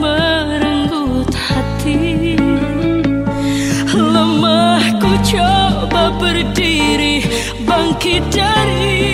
merenggut hati. Lemah ku coba berdiri bangkit dari